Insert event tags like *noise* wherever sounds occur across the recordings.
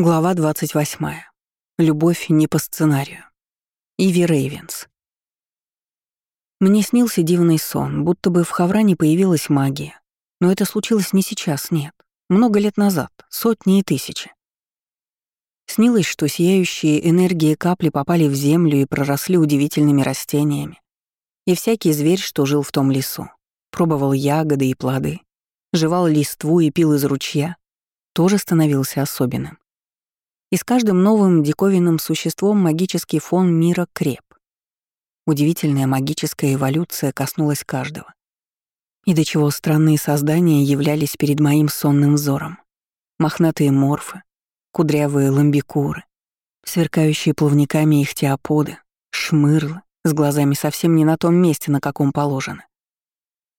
Глава 28. Любовь не по сценарию. Иви Рейвенс. Мне снился дивный сон, будто бы в Хавране появилась магия. Но это случилось не сейчас, нет. Много лет назад, сотни и тысячи. Снилось, что сияющие энергии капли попали в землю и проросли удивительными растениями. И всякий зверь, что жил в том лесу, пробовал ягоды и плоды, жевал листву и пил из ручья, тоже становился особенным. И с каждым новым диковинным существом магический фон мира креп. Удивительная магическая эволюция коснулась каждого. И до чего странные создания являлись перед моим сонным взором. Мохнатые морфы, кудрявые ламбикуры, сверкающие плавниками ихтиоподы, шмырлы, с глазами совсем не на том месте, на каком положено.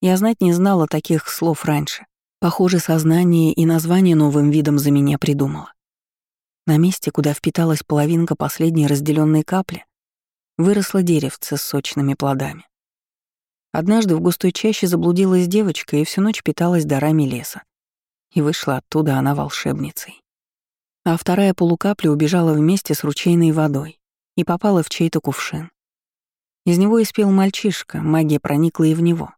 Я знать не знала таких слов раньше. Похоже, сознание и название новым видом за меня придумало. На месте, куда впиталась половинка последней разделенной капли, выросло деревце с сочными плодами. Однажды в густой чаще заблудилась девочка и всю ночь питалась дарами леса. И вышла оттуда она волшебницей. А вторая полукапля убежала вместе с ручейной водой и попала в чей-то кувшин. Из него испел мальчишка, магия проникла и в него.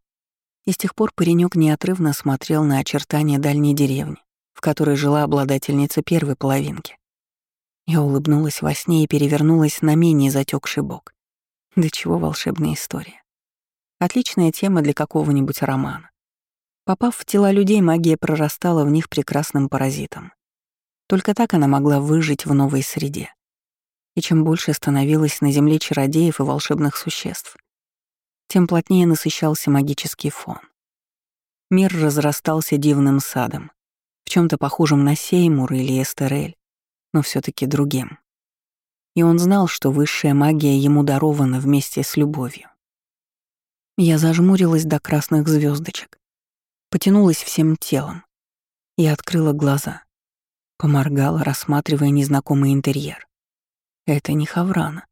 И с тех пор паренек неотрывно смотрел на очертания дальней деревни, в которой жила обладательница первой половинки. Я улыбнулась во сне и перевернулась на менее затекший бок. Да чего волшебная история. Отличная тема для какого-нибудь романа. Попав в тела людей, магия прорастала в них прекрасным паразитом. Только так она могла выжить в новой среде. И чем больше становилось на Земле чародеев и волшебных существ, тем плотнее насыщался магический фон. Мир разрастался дивным садом, в чем то похожем на Сеймур или Эстерель, но все таки другим. И он знал, что высшая магия ему дарована вместе с любовью. Я зажмурилась до красных звездочек, потянулась всем телом и открыла глаза. Поморгала, рассматривая незнакомый интерьер. Это не Хаврана.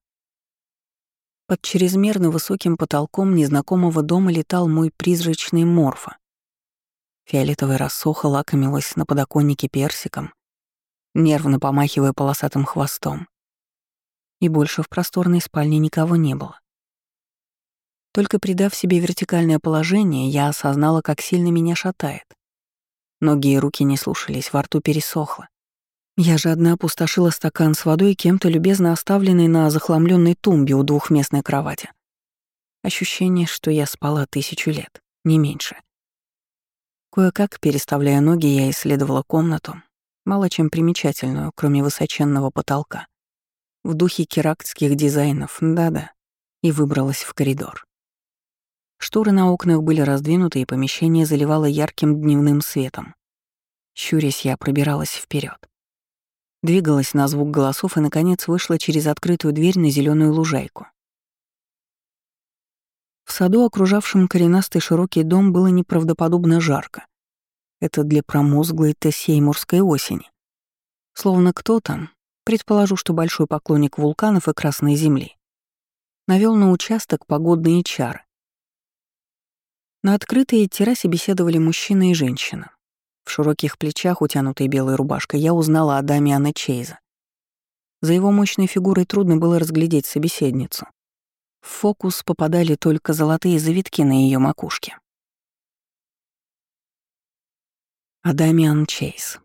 Под чрезмерно высоким потолком незнакомого дома летал мой призрачный морфа. Фиолетовая рассоха лакомилась на подоконнике персиком, нервно помахивая полосатым хвостом. И больше в просторной спальне никого не было. Только придав себе вертикальное положение, я осознала, как сильно меня шатает. Ноги и руки не слушались, во рту пересохло. Я жадно опустошила стакан с водой, кем-то любезно оставленный на захламленной тумбе у двухместной кровати. Ощущение, что я спала тысячу лет, не меньше. Кое-как, переставляя ноги, я исследовала комнату, мало чем примечательную, кроме высоченного потолка. В духе керактских дизайнов, да-да, и выбралась в коридор. Шторы на окнах были раздвинуты, и помещение заливало ярким дневным светом. Щурясь, я пробиралась вперед. Двигалась на звук голосов и, наконец, вышла через открытую дверь на зеленую лужайку. В саду, окружавшем коренастый широкий дом, было неправдоподобно жарко. Это для промозглой тессеймурской осени. Словно кто-то, предположу, что большой поклонник вулканов и Красной Земли, навел на участок погодные чары. На открытой террасе беседовали мужчина и женщина. В широких плечах, утянутой белой рубашкой, я узнала о Дамиана Чейза. За его мощной фигурой трудно было разглядеть собеседницу. В фокус попадали только золотые завитки на ее макушке. Адамиан Чейз.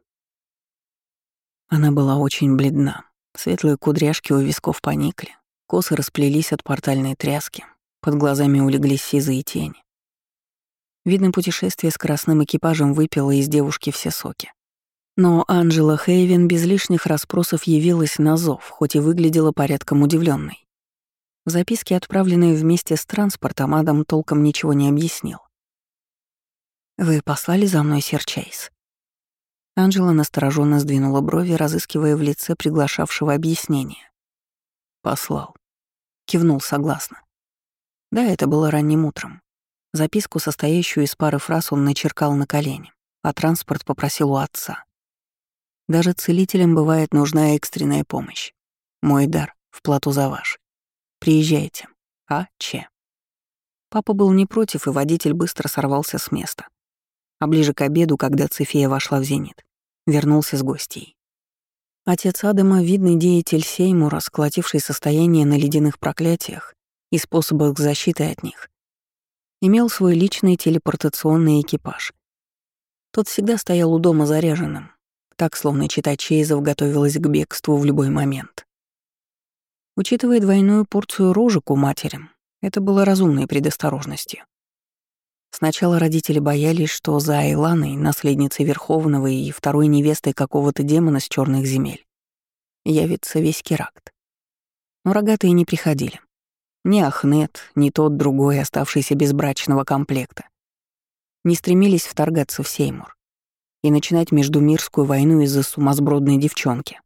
Она была очень бледна. Светлые кудряшки у висков поникли, косы расплелись от портальной тряски, под глазами улеглись сизые тени. Видно, путешествие с красным экипажем выпило из девушки все соки. Но Анжела Хейвен без лишних расспросов явилась на зов, хоть и выглядела порядком удивленной. В записке, отправленной вместе с транспортом, Адам толком ничего не объяснил. «Вы послали за мной, сэр Чейз?» Анжела настороженно сдвинула брови, разыскивая в лице приглашавшего объяснения. «Послал». Кивнул согласно. Да, это было ранним утром. Записку, состоящую из пары фраз, он начеркал на колени, а транспорт попросил у отца. Даже целителям бывает нужна экстренная помощь. Мой дар в плату за ваш. Приезжайте. А. Ч. Папа был не против, и водитель быстро сорвался с места а ближе к обеду, когда Цефея вошла в зенит, вернулся с гостей. Отец Адама — видный деятель Сеймура, сколотивший состояние на ледяных проклятиях и способах защиты от них. Имел свой личный телепортационный экипаж. Тот всегда стоял у дома заряженным, так, словно читать Чейзов готовилась к бегству в любой момент. Учитывая двойную порцию рожек у матери, это было разумной предосторожностью. Сначала родители боялись, что за Айланой, наследницей Верховного и второй невестой какого-то демона с черных земель, явится весь Керакт. Но рогатые не приходили. Ни Ахнет, ни тот другой, оставшийся без брачного комплекта. Не стремились вторгаться в Сеймур и начинать междумирскую войну из-за сумасбродной девчонки.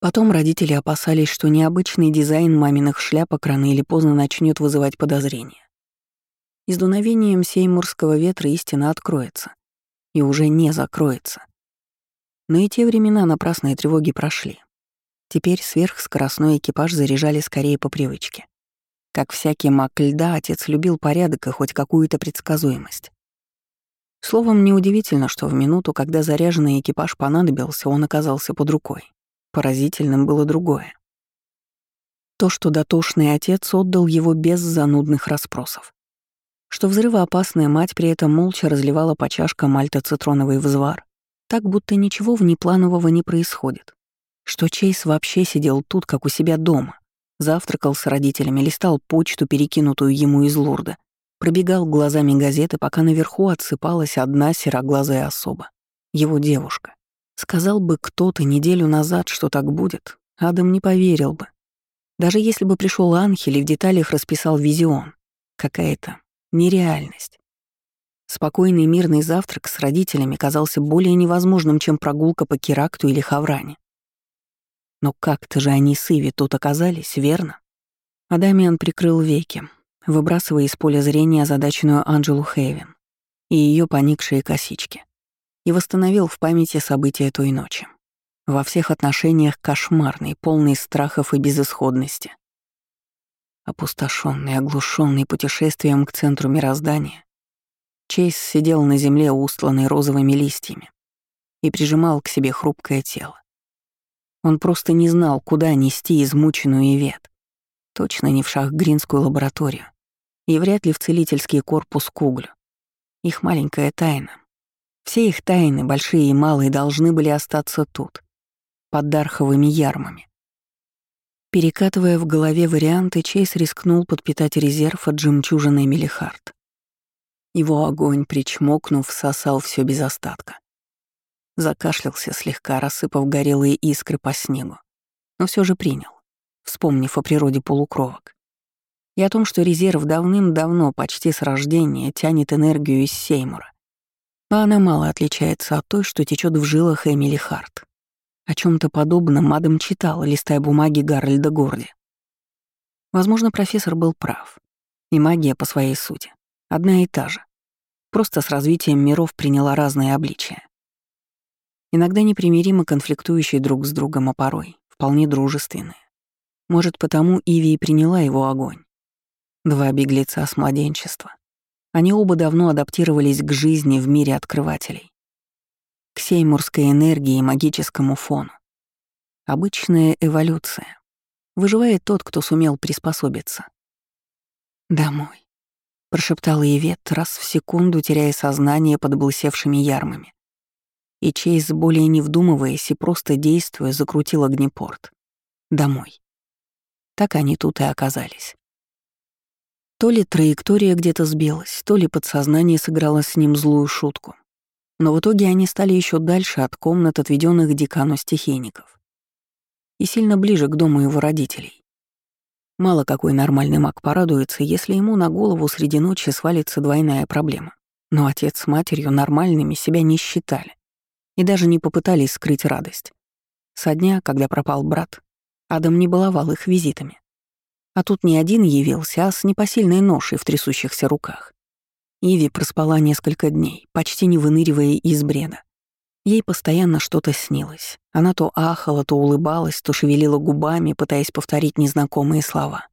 Потом родители опасались, что необычный дизайн маминых шляпок рано или поздно начнет вызывать подозрения. И с дуновением сеймурского ветра истина откроется. И уже не закроется. Но и те времена напрасные тревоги прошли. Теперь сверхскоростной экипаж заряжали скорее по привычке. Как всякий маг льда, отец любил порядок и хоть какую-то предсказуемость. Словом, неудивительно, что в минуту, когда заряженный экипаж понадобился, он оказался под рукой. Поразительным было другое. То, что дотошный отец отдал его без занудных расспросов что взрывоопасная мать при этом молча разливала по чашкам мальто-цитроновый взвар, так будто ничего внепланового не происходит, что Чейз вообще сидел тут, как у себя дома, завтракал с родителями, листал почту, перекинутую ему из Лурда, пробегал глазами газеты, пока наверху отсыпалась одна сероглазая особа, его девушка. Сказал бы кто-то неделю назад, что так будет, Адам не поверил бы. Даже если бы пришел Анхель и в деталях расписал визион, какая-то Нереальность. Спокойный мирный завтрак с родителями казался более невозможным, чем прогулка по Керакту или Хавране. Но как-то же они с Иви тут оказались, верно? Адамиан прикрыл веки, выбрасывая из поля зрения озадаченную Анджелу Хейвен и ее поникшие косички, и восстановил в памяти события той ночи. Во всех отношениях кошмарный, полный страхов и безысходности. Опустошенный, оглушенный путешествием к центру мироздания, Чейз сидел на земле, устланной розовыми листьями, и прижимал к себе хрупкое тело. Он просто не знал, куда нести измученную Ивет. Точно не в шахгринскую лабораторию, и вряд ли в целительский корпус Куглю. Их маленькая тайна. Все их тайны, большие и малые, должны были остаться тут, под дарховыми ярмами. Перекатывая в голове варианты, Чейз рискнул подпитать резерв от жемчужины Мелихард. Его огонь, причмокнув, сосал все без остатка. Закашлялся слегка, рассыпав горелые искры по снегу, но все же принял, вспомнив о природе полукровок. И о том, что резерв давным-давно, почти с рождения, тянет энергию из Сеймура. А она мало отличается от той, что течет в жилах Эмили Харт. О чем то подобном Адам читал, листая бумаги Гарольда Горди. Возможно, профессор был прав. И магия по своей сути одна и та же. Просто с развитием миров приняла разные обличия. Иногда непримиримо конфликтующие друг с другом, а порой вполне дружественные. Может, потому Иви и приняла его огонь. Два беглеца с младенчества. Они оба давно адаптировались к жизни в мире открывателей сеймурской энергии и магическому фону. Обычная эволюция. Выживает тот, кто сумел приспособиться. «Домой», — прошептала Ивет, раз в секунду теряя сознание под облысевшими ярмами. И Чейз, более не вдумываясь и просто действуя, закрутил огнепорт. «Домой». Так они тут и оказались. То ли траектория где-то сбилась, то ли подсознание сыграло с ним злую шутку. Но в итоге они стали еще дальше от комнат, отведенных декану стихийников. И сильно ближе к дому его родителей. Мало какой нормальный маг порадуется, если ему на голову среди ночи свалится двойная проблема. Но отец с матерью нормальными себя не считали и даже не попытались скрыть радость. Со дня, когда пропал брат, Адам не баловал их визитами. А тут не один явился, а с непосильной ношей в трясущихся руках. Иви проспала несколько дней, почти не выныривая из бреда. Ей постоянно что-то снилось. Она то ахала, то улыбалась, то шевелила губами, пытаясь повторить незнакомые слова.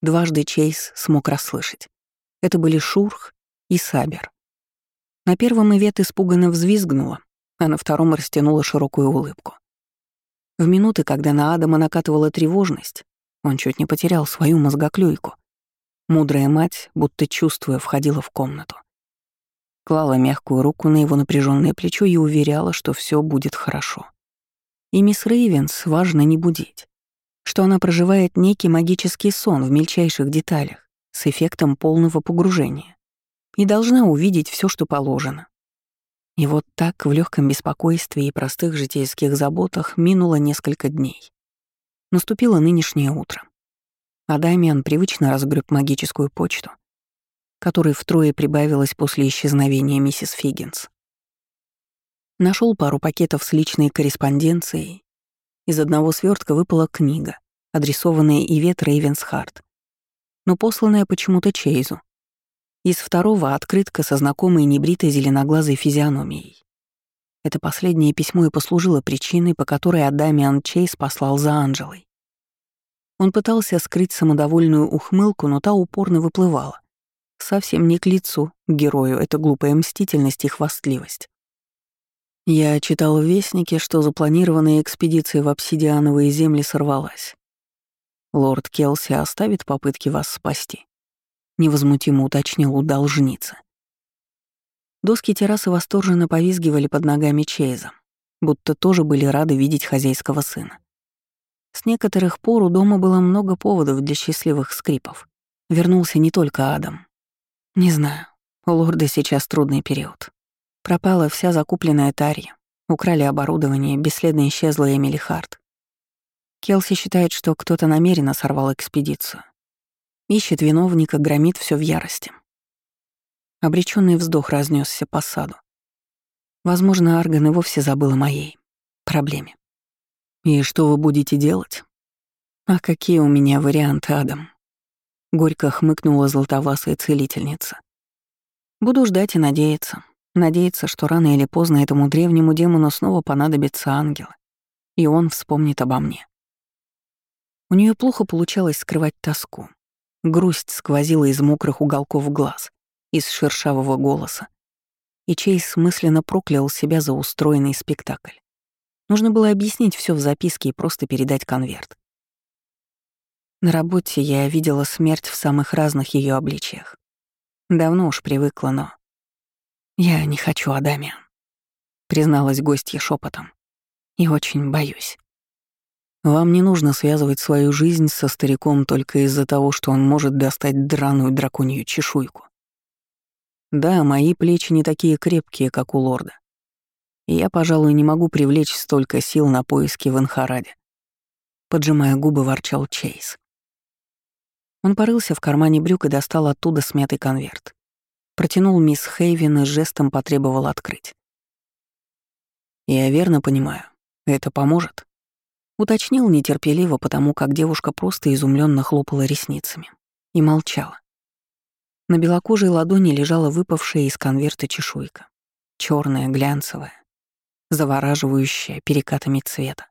Дважды Чейз смог расслышать. Это были Шурх и Сабер. На первом Ивет испуганно взвизгнула, а на втором растянула широкую улыбку. В минуты, когда на Адама накатывала тревожность, он чуть не потерял свою мозгоклюйку. Мудрая мать, будто чувствуя, входила в комнату. Клала мягкую руку на его напряженное плечо и уверяла, что все будет хорошо. И мисс Рейвенс важно не будить, что она проживает некий магический сон в мельчайших деталях с эффектом полного погружения и должна увидеть все, что положено. И вот так в легком беспокойстве и простых житейских заботах минуло несколько дней. Наступило нынешнее утро. А Дамиан привычно разгреб магическую почту, которой втрое прибавилось после исчезновения миссис Фиггинс. Нашел пару пакетов с личной корреспонденцией. Из одного свертка выпала книга, адресованная Ивет Рейвенсхарт, но посланная почему-то Чейзу, из второго — открытка со знакомой небритой зеленоглазой физиономией. Это последнее письмо и послужило причиной, по которой Адамиан Чейз послал за Анжелой. Он пытался скрыть самодовольную ухмылку, но та упорно выплывала. Совсем не к лицу, герою, это глупая мстительность и хвастливость. Я читал в Вестнике, что запланированная экспедиция в обсидиановые земли сорвалась. Лорд Келси оставит попытки вас спасти невозмутимо уточнил у. Доски террасы восторженно повизгивали под ногами Чейза, будто тоже были рады видеть хозяйского сына. С некоторых пор у дома было много поводов для счастливых скрипов. Вернулся не только Адам. Не знаю, у лорда сейчас трудный период. Пропала вся закупленная тарья, украли оборудование, бесследно исчезла Эмили Харт. Келси считает, что кто-то намеренно сорвал экспедицию. Ищет виновника, громит все в ярости. Обреченный вздох разнесся по саду. Возможно, Арган и вовсе забыл о моей проблеме. «И что вы будете делать?» «А какие у меня варианты, Адам?» Горько хмыкнула золотовласая целительница. «Буду ждать и надеяться. Надеяться, что рано или поздно этому древнему демону снова понадобится ангел, и он вспомнит обо мне». У нее плохо получалось скрывать тоску. Грусть сквозила из мокрых уголков глаз, из шершавого голоса. И Чейз мысленно проклял себя за устроенный спектакль. Нужно было объяснить все в записке и просто передать конверт. На работе я видела смерть в самых разных ее обличиях. Давно уж привыкла, но... «Я не хочу Адамиан», — призналась гостья шепотом. «И очень боюсь». Вам не нужно связывать свою жизнь со стариком только из-за того, что он может достать драную драконью чешуйку. Да, мои плечи не такие крепкие, как у лорда. И я, пожалуй, не могу привлечь столько сил на поиски в Инхараде. Поджимая губы, ворчал Чейз. Он порылся в кармане брюк и достал оттуда смятый конверт. Протянул мисс Хейвен и жестом потребовал открыть. «Я верно понимаю, это поможет?» Уточнил нетерпеливо, потому как девушка просто изумленно хлопала ресницами и молчала. На белокожей ладони лежала выпавшая из конверта чешуйка. черная, глянцевая, завораживающая перекатами цвета.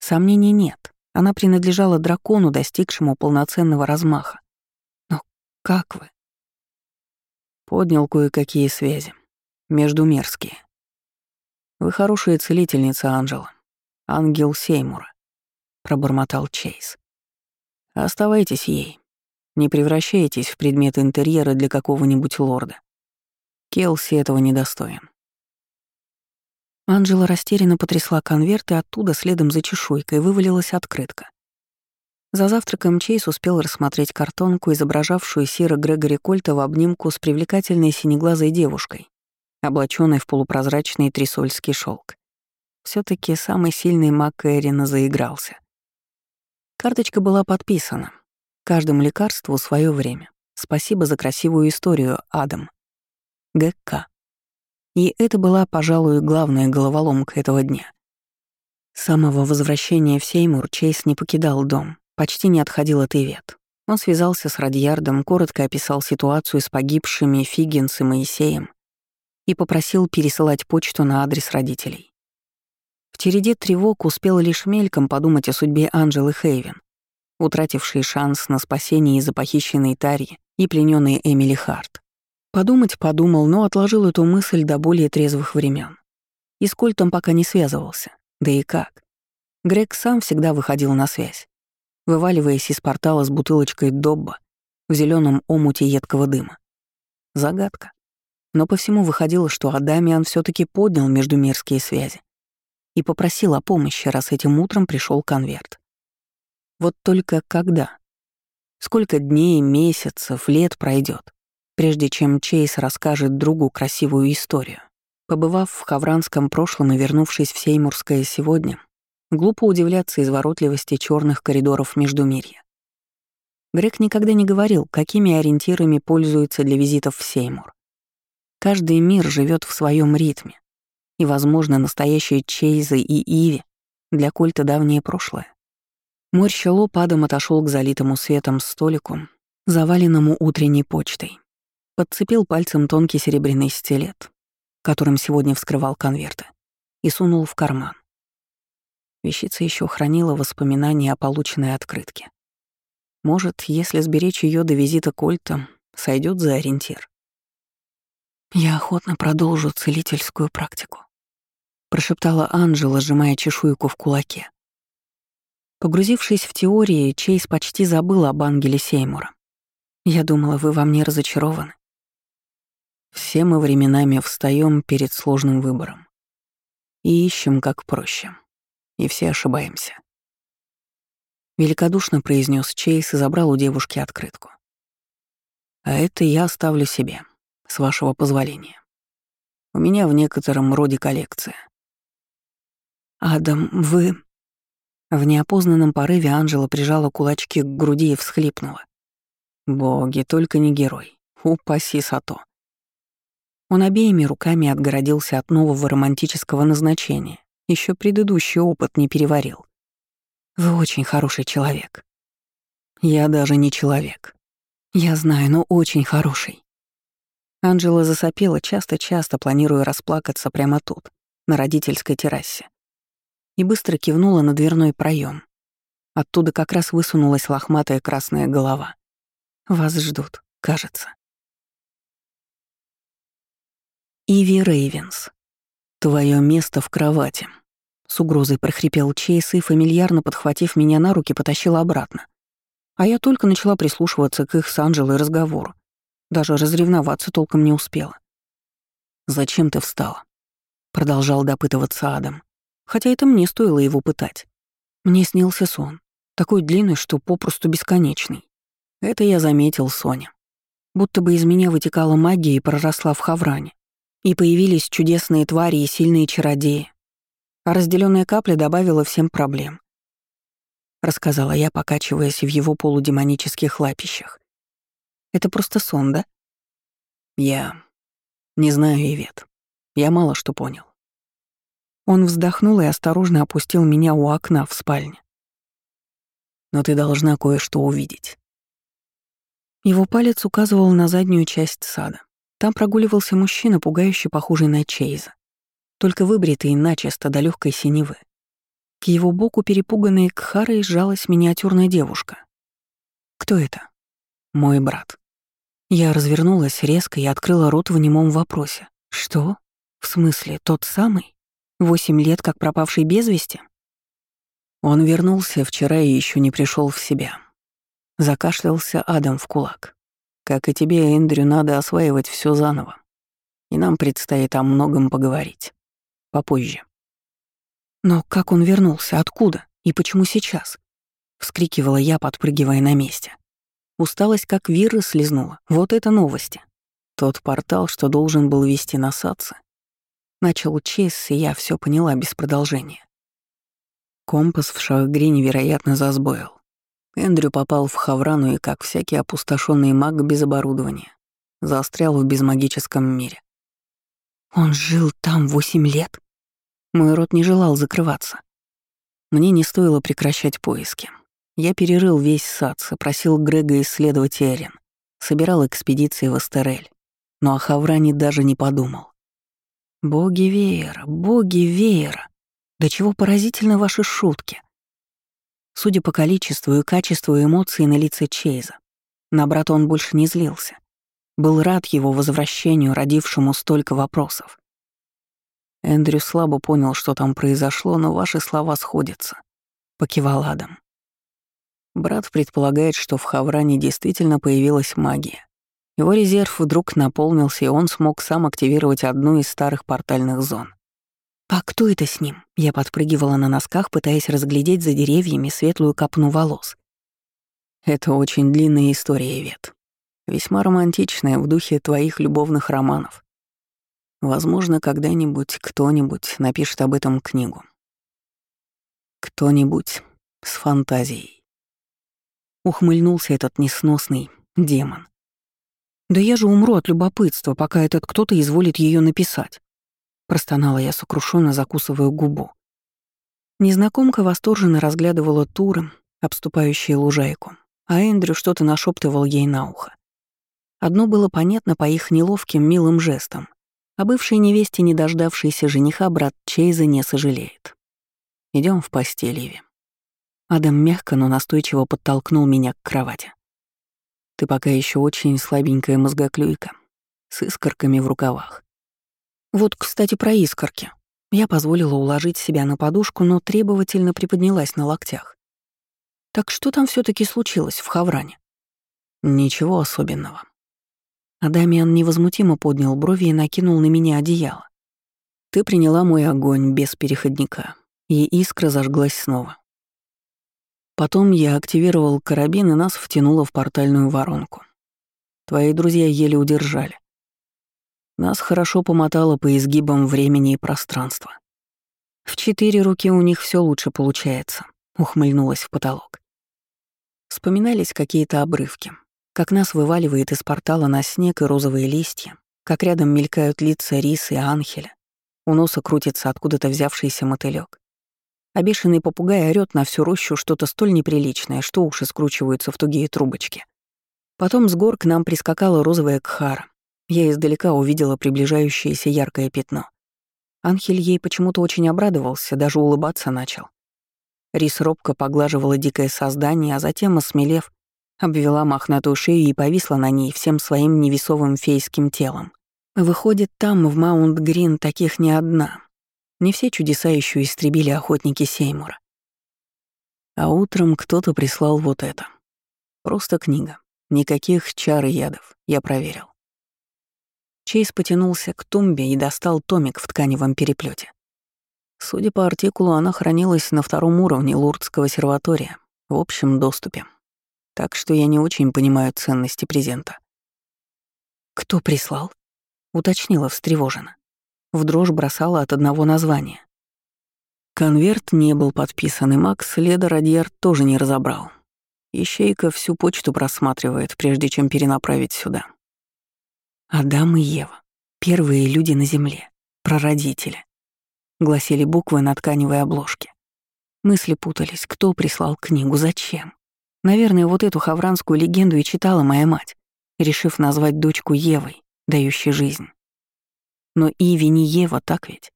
Сомнений нет. Она принадлежала дракону, достигшему полноценного размаха. Но как вы? Поднял кое-какие связи. Междумерские. Вы хорошая целительница, Анжела. Ангел Сеймура», — пробормотал Чейз. «Оставайтесь ей. Не превращайтесь в предмет интерьера для какого-нибудь лорда. Келси этого недостоин». Анжела растерянно потрясла конверт, и оттуда следом за чешуйкой вывалилась открытка. За завтраком Чейз успел рассмотреть картонку, изображавшую Сира Грегори Кольта в обнимку с привлекательной синеглазой девушкой, облаченной в полупрозрачный трисольский шелк все таки самый сильный маг Эрина заигрался. Карточка была подписана. Каждому лекарству свое время. Спасибо за красивую историю, Адам. ГК. И это была, пожалуй, главная головоломка этого дня. С самого возвращения в Сеймур Чейз не покидал дом, почти не отходил от Ивет. Он связался с Радьярдом, коротко описал ситуацию с погибшими Фиггинс и Моисеем и попросил пересылать почту на адрес родителей. В череде тревог успел лишь мельком подумать о судьбе Анжелы Хейвен, утратившей шанс на спасение из-за похищенной Тарьи и плененной Эмили Харт. Подумать подумал, но отложил эту мысль до более трезвых времен. И с Кольтом пока не связывался. Да и как? Грег сам всегда выходил на связь, вываливаясь из портала с бутылочкой Добба в зеленом омуте едкого дыма. Загадка. Но по всему выходило, что Адамиан все таки поднял междумирские связи и попросил о помощи, раз этим утром пришел конверт. Вот только когда? Сколько дней, месяцев, лет пройдет, прежде чем Чейз расскажет другу красивую историю? Побывав в хавранском прошлом и вернувшись в Сеймурское сегодня, глупо удивляться изворотливости черных коридоров Междумирья. Грег никогда не говорил, какими ориентирами пользуется для визитов в Сеймур. Каждый мир живет в своем ритме, и, возможно, настоящие Чейзы и Иви для культа давнее прошлое. Морща лоб Адам отошел к залитому светом столику, заваленному утренней почтой. Подцепил пальцем тонкий серебряный стилет, которым сегодня вскрывал конверты, и сунул в карман. Вещица еще хранила воспоминания о полученной открытке. Может, если сберечь ее до визита Кольта, сойдет за ориентир. «Я охотно продолжу целительскую практику», — прошептала Анжела, сжимая чешуйку в кулаке. Погрузившись в теории, Чейз почти забыл об ангеле Сеймура. «Я думала, вы во мне разочарованы. Все мы временами встаем перед сложным выбором и ищем как проще. И все ошибаемся. Великодушно произнес Чейз и забрал у девушки открытку. А это я оставлю себе, с вашего позволения. У меня в некотором роде коллекция. «Адам, вы...» В неопознанном порыве Анжела прижала кулачки к груди и всхлипнула. «Боги, только не герой. Упаси Сато. Он обеими руками отгородился от нового романтического назначения. Еще предыдущий опыт не переварил. Вы очень хороший человек. Я даже не человек. Я знаю, но очень хороший. Анжела засопела часто-часто, планируя расплакаться прямо тут, на родительской террасе. И быстро кивнула на дверной проем. Оттуда как раз высунулась лохматая красная голова. Вас ждут, кажется. Иви Рейвенс. Твое место в кровати. С угрозой прохрипел Чейз и, фамильярно подхватив меня на руки, потащил обратно. А я только начала прислушиваться к их с Анжелой разговору. Даже разревноваться толком не успела. «Зачем ты встала?» Продолжал допытываться Адам. Хотя это мне стоило его пытать. Мне снился сон. Такой длинный, что попросту бесконечный. Это я заметил Соня. Будто бы из меня вытекала магия и проросла в хавране. И появились чудесные твари и сильные чародеи. А разделенная капля добавила всем проблем. Рассказала я, покачиваясь в его полудемонических лапищах. Это просто сон, да? Я... Не знаю, Ивет. Я мало что понял. Он вздохнул и осторожно опустил меня у окна в спальне. Но ты должна кое-что увидеть. Его палец указывал на заднюю часть сада. Там прогуливался мужчина, пугающе похожий на Чейза, только выбритый начисто до легкой синевы. К его боку перепуганной Кхарой сжалась миниатюрная девушка. «Кто это?» «Мой брат». Я развернулась резко и открыла рот в немом вопросе. «Что? В смысле, тот самый? Восемь лет как пропавший без вести?» Он вернулся вчера и еще не пришел в себя. Закашлялся Адам в кулак. Как и тебе, Эндрю, надо осваивать все заново. И нам предстоит о многом поговорить. Попозже. Но как он вернулся? Откуда? И почему сейчас? Вскрикивала я, подпрыгивая на месте. Усталость как вирус слезнула. Вот это новости. Тот портал, что должен был вести на Саце. Начал Чейз, и я все поняла без продолжения. Компас в Шахгре невероятно засбоил. Эндрю попал в Хаврану и, как всякий опустошенный маг без оборудования, застрял в безмагическом мире. Он жил там восемь лет? Мой рот не желал закрываться. Мне не стоило прекращать поиски. Я перерыл весь сад, просил Грега исследовать Эрин, собирал экспедиции в Астерель, но о Хавране даже не подумал. Боги веера, боги веера, до чего поразительны ваши шутки. Судя по количеству и качеству эмоций на лице Чейза, на брата он больше не злился. Был рад его возвращению, родившему столько вопросов. Эндрю слабо понял, что там произошло, но ваши слова сходятся. — покивал Адам. Брат предполагает, что в Хавране действительно появилась магия. Его резерв вдруг наполнился, и он смог сам активировать одну из старых портальных зон. «А кто это с ним?» Я подпрыгивала на носках, пытаясь разглядеть за деревьями светлую копну волос. «Это очень длинная история, Вет. Весьма романтичная, в духе твоих любовных романов. Возможно, когда-нибудь кто-нибудь напишет об этом книгу. Кто-нибудь с фантазией. Ухмыльнулся этот несносный демон. «Да я же умру от любопытства, пока этот кто-то изволит ее написать», простонала я сокрушенно, закусывая губу. Незнакомка восторженно разглядывала туры, обступающие лужайку, а Эндрю что-то нашептывал ей на ухо. Одно было понятно по их неловким милым жестам. О бывшей невесте, не дождавшейся жениха, брат Чейза не сожалеет. Идем в постель, Иви. Адам мягко, но настойчиво подтолкнул меня к кровати. Ты пока еще очень слабенькая мозгоклюйка, с искорками в рукавах. Вот, кстати, про искорки. Я позволила уложить себя на подушку, но требовательно приподнялась на локтях. Так что там все таки случилось в Хавране? Ничего особенного. Адамиан невозмутимо поднял брови и накинул на меня одеяло. Ты приняла мой огонь без переходника, и искра зажглась снова. Потом я активировал карабин, и нас втянуло в портальную воронку. Твои друзья еле удержали. Нас хорошо помотало по изгибам времени и пространства. В четыре руки у них все лучше получается, ухмыльнулась в потолок. Вспоминались какие-то обрывки, как нас вываливает из портала на снег и розовые листья, как рядом мелькают лица Рисы и Анхеля, у носа крутится откуда-то взявшийся мотылёк. А бешеный попугай орёт на всю рощу что-то столь неприличное, что уши скручиваются в тугие трубочки. Потом с гор к нам прискакала розовая кхара. Я издалека увидела приближающееся яркое пятно. Анхель ей почему-то очень обрадовался, даже улыбаться начал. Рис робко поглаживала дикое создание, а затем, осмелев, обвела мохнатую шею и повисла на ней всем своим невесовым фейским телом. Выходит, там, в Маунт-Грин, таких не одна. Не все чудеса еще истребили охотники Сеймура. А утром кто-то прислал вот это. Просто книга. Никаких чар и ядов, я проверил. Чейз потянулся к тумбе и достал томик в тканевом переплете. Судя по артикулу, она хранилась на втором уровне Лурдского серватория, в общем доступе так что я не очень понимаю ценности презента. «Кто прислал?» — уточнила встревоженно. В дрожь бросала от одного названия. Конверт не был подписан, и Макс следа Радьер тоже не разобрал. Ищейка всю почту просматривает, прежде чем перенаправить сюда. «Адам и Ева. Первые люди на Земле. Прародители», — гласили буквы на тканевой обложке. Мысли путались, кто прислал книгу, зачем. Наверное, вот эту хавранскую легенду и читала моя мать, решив назвать дочку Евой, дающей жизнь. Но Иви не Ева, так ведь?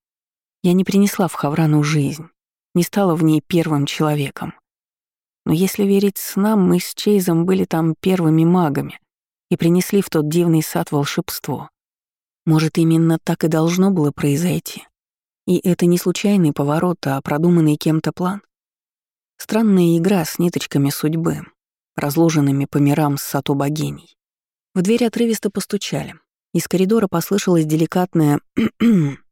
Я не принесла в Хаврану жизнь, не стала в ней первым человеком. Но если верить снам, мы с Чейзом были там первыми магами и принесли в тот дивный сад волшебство. Может, именно так и должно было произойти. И это не случайный поворот, а продуманный кем-то план? Странная игра с ниточками судьбы, разложенными по мирам с сату богиней. В дверь отрывисто постучали. Из коридора послышалось деликатное *clears throat*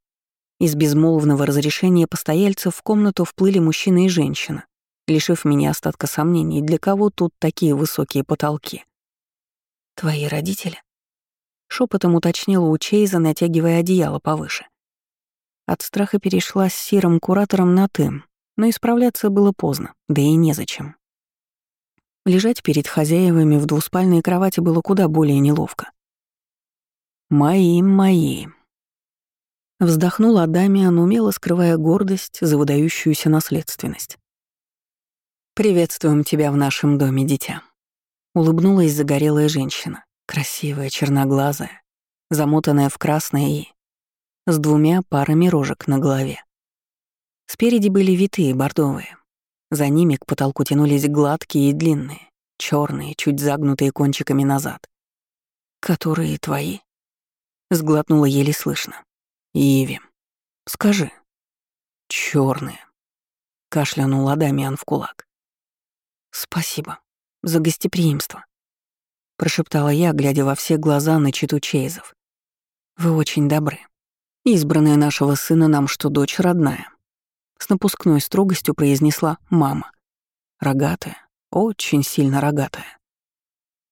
Из безмолвного разрешения постояльцев в комнату вплыли мужчина и женщина, лишив меня остатка сомнений, для кого тут такие высокие потолки. «Твои родители?» Шепотом уточнила у Чейза, натягивая одеяло повыше. От страха перешла с сиром куратором на «ты», но исправляться было поздно, да и незачем. Лежать перед хозяевами в двуспальной кровати было куда более неловко. «Мои, мои». Вздохнула Дамиан, умело скрывая гордость за выдающуюся наследственность. «Приветствуем тебя в нашем доме, дитя». Улыбнулась загорелая женщина, красивая, черноглазая, замотанная в красное и... с двумя парами рожек на голове. Спереди были витые бордовые. За ними к потолку тянулись гладкие и длинные, черные, чуть загнутые кончиками назад. «Которые твои?» Сглотнула еле слышно. «Иви, скажи». черные. кашлянул Адамиан в кулак. «Спасибо за гостеприимство», — прошептала я, глядя во все глаза на читу Чейзов. «Вы очень добры. Избранная нашего сына нам что дочь родная», — с напускной строгостью произнесла мама. «Рогатая, очень сильно рогатая.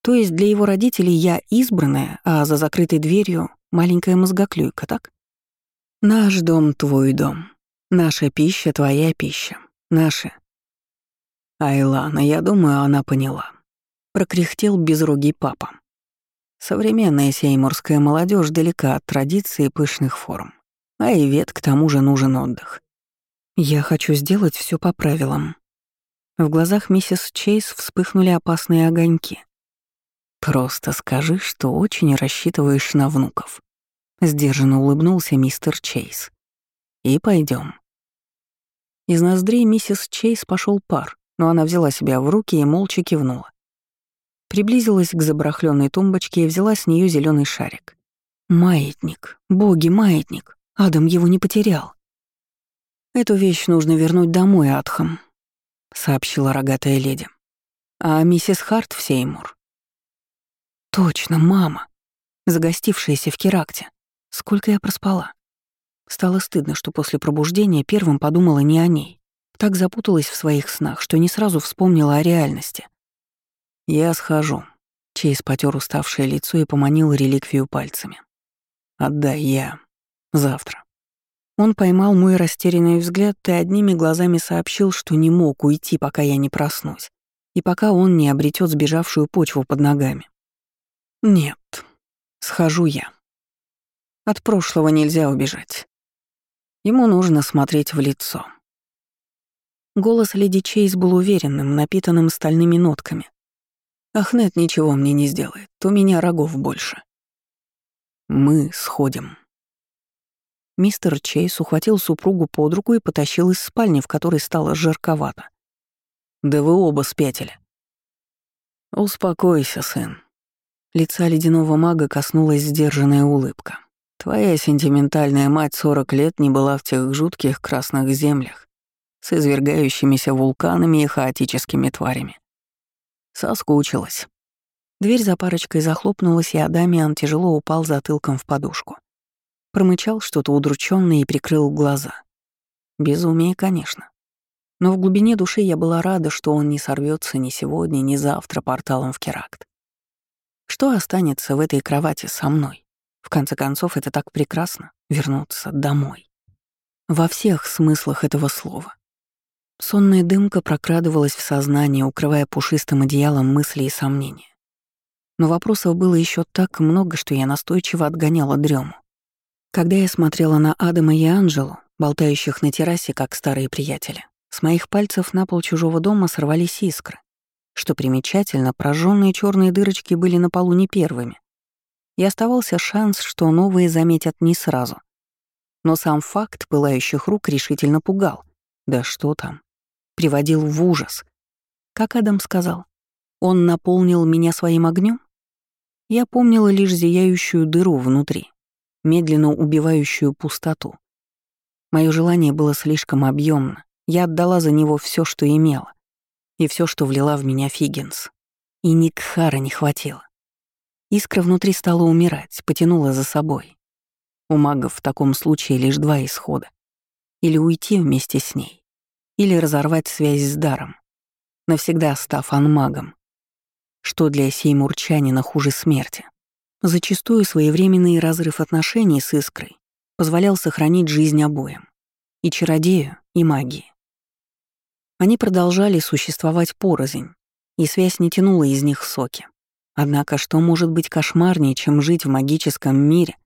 То есть для его родителей я избранная, а за закрытой дверью маленькая мозгоклюйка, так? Наш дом — твой дом. Наша пища — твоя пища. Наши. Айлана, я думаю, она поняла. Прокряхтел безрогий папа. Современная сеймурская молодежь далека от традиций и пышных форм. А и вет к тому же нужен отдых. Я хочу сделать все по правилам. В глазах миссис Чейз вспыхнули опасные огоньки. Просто скажи, что очень рассчитываешь на внуков. Сдержанно улыбнулся мистер Чейз. И пойдем. Из ноздрей миссис Чейз пошел пар, но она взяла себя в руки и молча кивнула. Приблизилась к забарахленной тумбочке и взяла с нее зеленый шарик. Маятник, боги, маятник. Адам его не потерял. Эту вещь нужно вернуть домой, Адхам, сообщила рогатая леди. А миссис Харт в Сеймур. Точно, мама, загостившаяся в Керакте. Сколько я проспала? Стало стыдно, что после пробуждения первым подумала не о ней. Так запуталась в своих снах, что не сразу вспомнила о реальности. «Я схожу», — Чейз потер уставшее лицо и поманил реликвию пальцами. «Отдай я. Завтра». Он поймал мой растерянный взгляд и одними глазами сообщил, что не мог уйти, пока я не проснусь, и пока он не обретет сбежавшую почву под ногами. «Нет, схожу я». От прошлого нельзя убежать. Ему нужно смотреть в лицо. Голос леди Чейз был уверенным, напитанным стальными нотками. Ахнет ничего мне не сделает, у меня рогов больше. Мы сходим. Мистер Чейз ухватил супругу под руку и потащил из спальни, в которой стало жарковато. «Да вы оба спятили». «Успокойся, сын». Лица ледяного мага коснулась сдержанная улыбка. Твоя сентиментальная мать сорок лет не была в тех жутких красных землях с извергающимися вулканами и хаотическими тварями. Соскучилась. Дверь за парочкой захлопнулась, и Адамиан тяжело упал затылком в подушку. Промычал что-то удручённое и прикрыл глаза. Безумие, конечно. Но в глубине души я была рада, что он не сорвется ни сегодня, ни завтра порталом в Керакт. Что останется в этой кровати со мной? В конце концов, это так прекрасно — вернуться домой. Во всех смыслах этого слова. Сонная дымка прокрадывалась в сознание, укрывая пушистым одеялом мысли и сомнения. Но вопросов было еще так много, что я настойчиво отгоняла дрему. Когда я смотрела на Адама и Анжелу, болтающих на террасе, как старые приятели, с моих пальцев на пол чужого дома сорвались искры. Что примечательно, прожженные черные дырочки были на полу не первыми и оставался шанс, что новые заметят не сразу. Но сам факт пылающих рук решительно пугал. Да что там? Приводил в ужас. Как Адам сказал, он наполнил меня своим огнем? Я помнила лишь зияющую дыру внутри, медленно убивающую пустоту. Мое желание было слишком объемно. Я отдала за него все, что имела, и все, что влила в меня Фиггинс. И Никхара не хватило. Искра внутри стала умирать, потянула за собой. У магов в таком случае лишь два исхода. Или уйти вместе с ней, или разорвать связь с даром, навсегда став анмагом. Что для сеймурчанина хуже смерти. Зачастую своевременный разрыв отношений с искрой позволял сохранить жизнь обоим. И чародею, и магии. Они продолжали существовать порознь, и связь не тянула из них соки. Однако что может быть кошмарнее, чем жить в магическом мире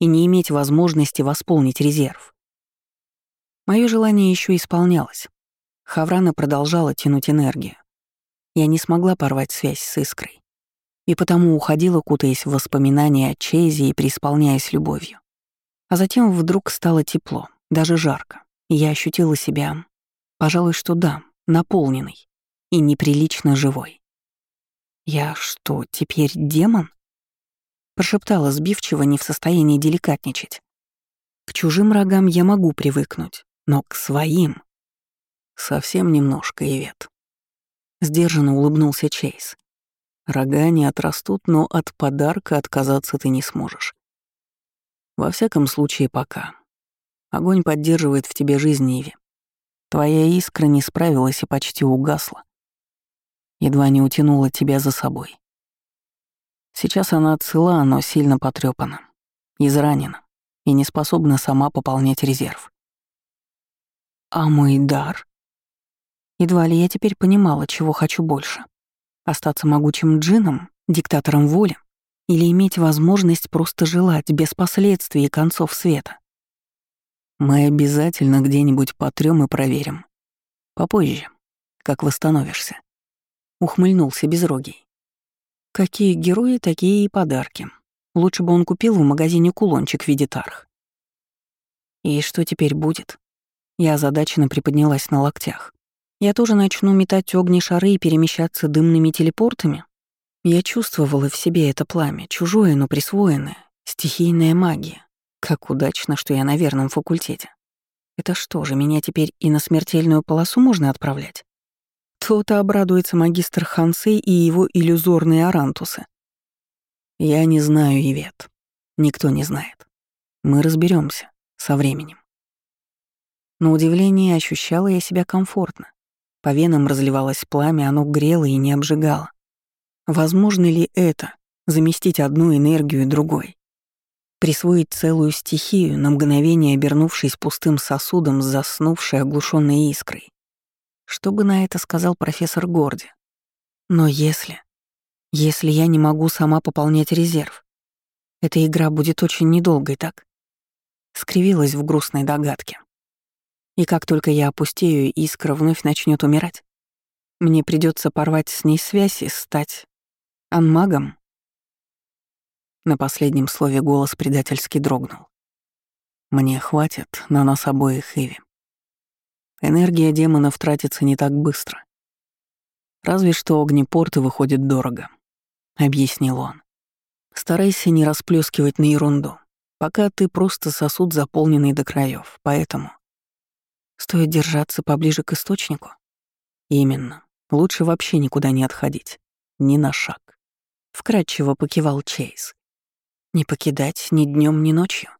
и не иметь возможности восполнить резерв? Мое желание еще исполнялось. Хаврана продолжала тянуть энергию. Я не смогла порвать связь с искрой. И потому уходила, кутаясь в воспоминания о Чейзе и преисполняясь любовью. А затем вдруг стало тепло, даже жарко, и я ощутила себя, пожалуй, что да, наполненной и неприлично живой. «Я что, теперь демон?» Прошептала сбивчиво, не в состоянии деликатничать. К чужим рогам я могу привыкнуть, но к своим... Совсем немножко, Ивет. Сдержанно улыбнулся Чейз. Рога не отрастут, но от подарка отказаться ты не сможешь. Во всяком случае, пока. Огонь поддерживает в тебе жизнь, Иви. Твоя искра не справилась и почти угасла. Едва не утянула тебя за собой. Сейчас она цела, но сильно потрёпана, изранена и не способна сама пополнять резерв. А мой дар? Едва ли я теперь понимала, чего хочу больше. Остаться могучим джином, диктатором воли, или иметь возможность просто желать без последствий и концов света. Мы обязательно где-нибудь потрём и проверим. Попозже, как восстановишься. Ухмыльнулся безрогий. Какие герои, такие и подарки. Лучше бы он купил в магазине кулончик в виде тарх. И что теперь будет? Я озадаченно приподнялась на локтях. Я тоже начну метать огни шары и перемещаться дымными телепортами? Я чувствовала в себе это пламя, чужое, но присвоенное, стихийная магия. Как удачно, что я на верном факультете. Это что же, меня теперь и на смертельную полосу можно отправлять? То-то обрадуется магистр Хансей и его иллюзорные арантусы. Я не знаю, Ивет. Никто не знает. Мы разберемся со временем. На удивление ощущала я себя комфортно. По венам разливалось пламя, оно грело и не обжигало. Возможно ли это — заместить одну энергию другой? Присвоить целую стихию, на мгновение обернувшись пустым сосудом с заснувшей оглушенной искрой? Что бы на это сказал профессор Горди? Но если... Если я не могу сама пополнять резерв, эта игра будет очень недолгой, так? Скривилась в грустной догадке. И как только я опустею, искра вновь начнет умирать. Мне придется порвать с ней связь и стать анмагом. На последнем слове голос предательски дрогнул. Мне хватит на нас обоих, Иви. Энергия демонов тратится не так быстро. Разве что огнепорты выходят дорого, — объяснил он. Старайся не расплескивать на ерунду, пока ты просто сосуд, заполненный до краев, поэтому Стоит держаться поближе к источнику? Именно. Лучше вообще никуда не отходить. Ни на шаг. Вкратчиво покивал Чейз. Не покидать ни днем, ни ночью.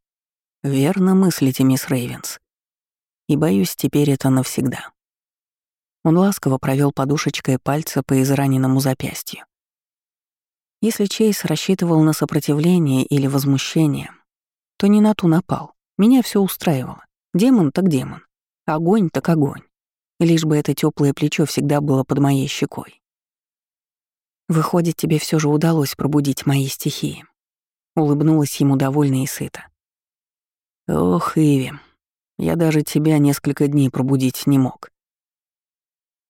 Верно мыслите, мисс Рейвенс. И боюсь, теперь это навсегда. Он ласково провел подушечкой пальца по израненному запястью. Если Чейз рассчитывал на сопротивление или возмущение, то не на ту напал. Меня все устраивало. Демон так демон. Огонь так огонь. Лишь бы это теплое плечо всегда было под моей щекой. Выходит, тебе все же удалось пробудить мои стихии. Улыбнулась ему довольно и сыто. Ох, Иви, я даже тебя несколько дней пробудить не мог.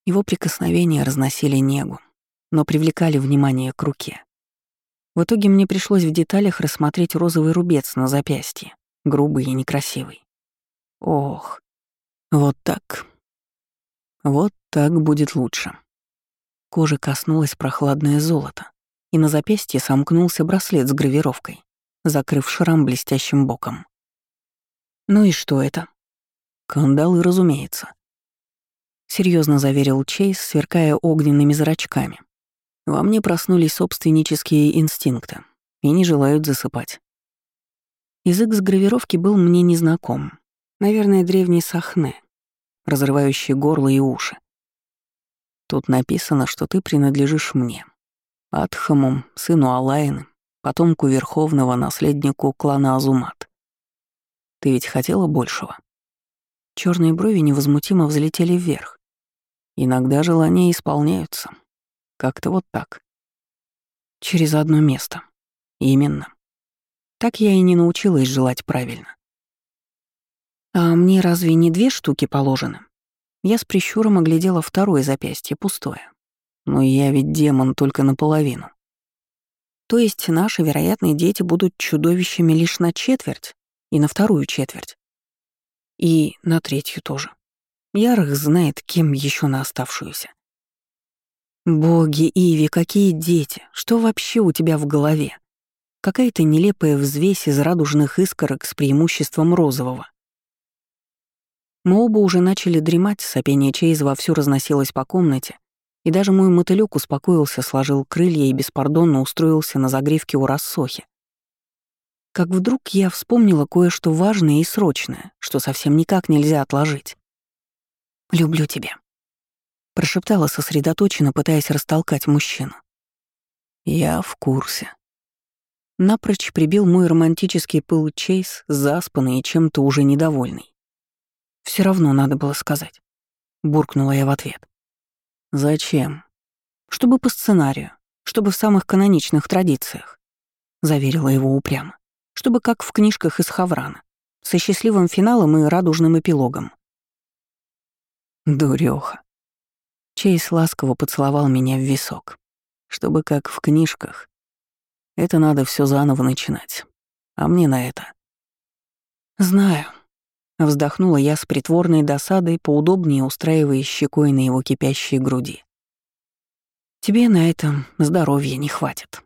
Его прикосновения разносили негу, но привлекали внимание к руке. В итоге мне пришлось в деталях рассмотреть розовый рубец на запястье, грубый и некрасивый. Ох, вот так. Вот так будет лучше. Кожа коснулась прохладное золото, и на запястье сомкнулся браслет с гравировкой, закрыв шрам блестящим боком. Ну и что это? Кандалы, разумеется. Серьезно заверил Чейз, сверкая огненными зрачками. Во мне проснулись собственнические инстинкты и не желают засыпать. Язык с гравировки был мне незнаком, Наверное, древний сахне, разрывающий горло и уши. Тут написано, что ты принадлежишь мне. Атхаму, сыну Алайны, потомку верховного наследнику клана Азумат. Ты ведь хотела большего? Черные брови невозмутимо взлетели вверх. Иногда желания исполняются. Как-то вот так. Через одно место. Именно. Так я и не научилась желать правильно. «А мне разве не две штуки положены?» Я с прищуром оглядела второе запястье, пустое. Но я ведь демон только наполовину. То есть наши вероятные дети будут чудовищами лишь на четверть и на вторую четверть. И на третью тоже. Ярых знает, кем еще на оставшуюся. Боги, Иви, какие дети! Что вообще у тебя в голове? Какая-то нелепая взвесь из радужных искорок с преимуществом розового. Мы оба уже начали дремать, сопение Чейз вовсю разносилось по комнате, и даже мой мотылёк успокоился, сложил крылья и беспардонно устроился на загривке у рассохи. Как вдруг я вспомнила кое-что важное и срочное, что совсем никак нельзя отложить. «Люблю тебя», — прошептала сосредоточенно, пытаясь растолкать мужчину. «Я в курсе». Напрочь прибил мой романтический пыл Чейз, заспанный и чем-то уже недовольный. Все равно надо было сказать. Буркнула я в ответ. «Зачем?» «Чтобы по сценарию, чтобы в самых каноничных традициях», — заверила его упрямо. «Чтобы как в книжках из Хаврана, со счастливым финалом и радужным эпилогом». Дурёха. Чейз ласково поцеловал меня в висок. Чтобы как в книжках. Это надо все заново начинать. А мне на это. Знаю. Вздохнула я с притворной досадой, поудобнее устраивая щекой на его кипящей груди. Тебе на этом здоровья не хватит.